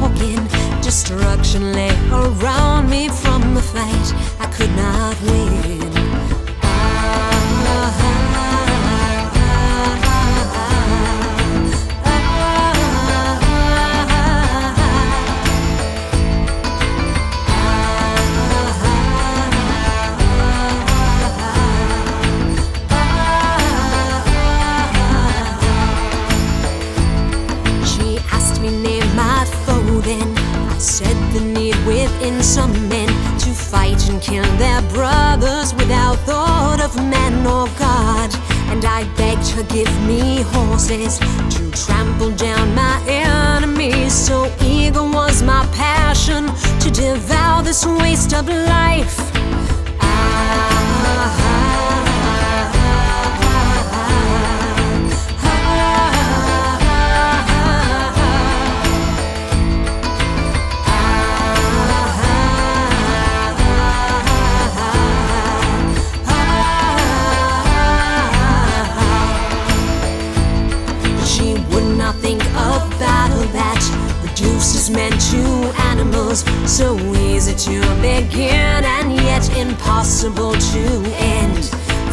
walking, destruction lay around me from the fight I could not win. Some men To fight and kill their brothers Without thought of man or God. And I begged her give me horses To trample down my enemies. So eager was my passion To devour this waste of life men to animals. So easy to begin and yet impossible to end.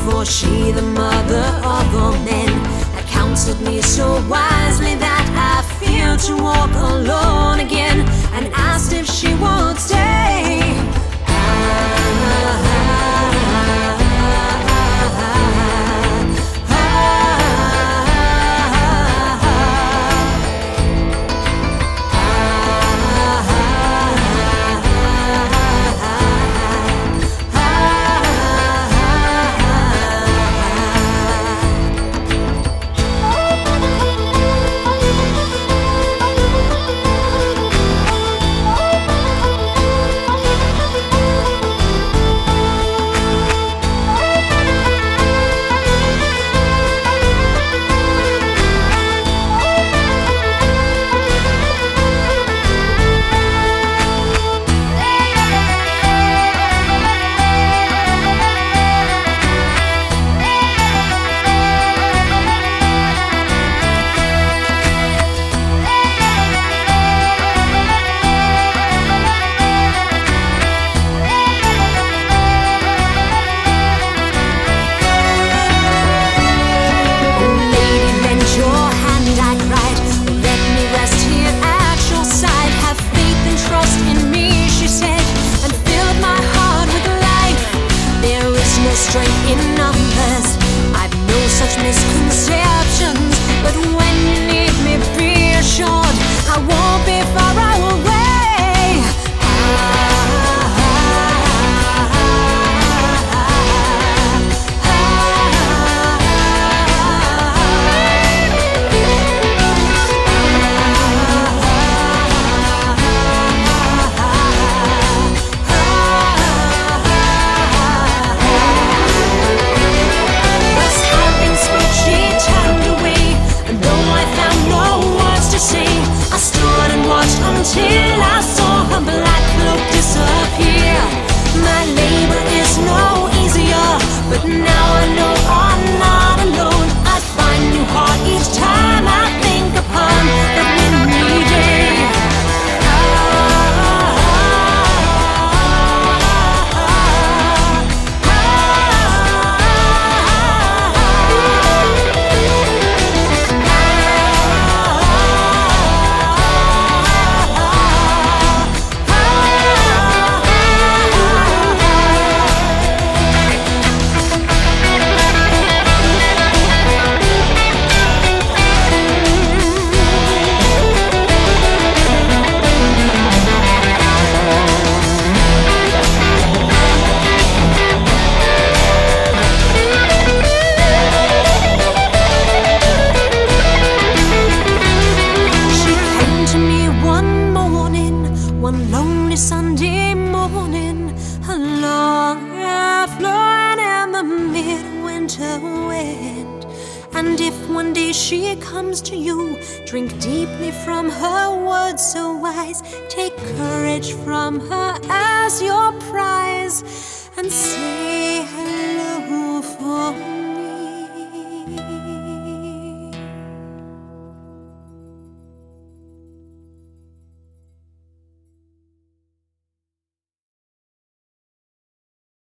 For she, the mother of all men, had counseled me so wisely that I fear to walk alone again and asked if she would stay. flowing in the midwinter wind. And if one day she comes to you, drink deeply from her words so wise. Take courage from her as your prize and say hello for me.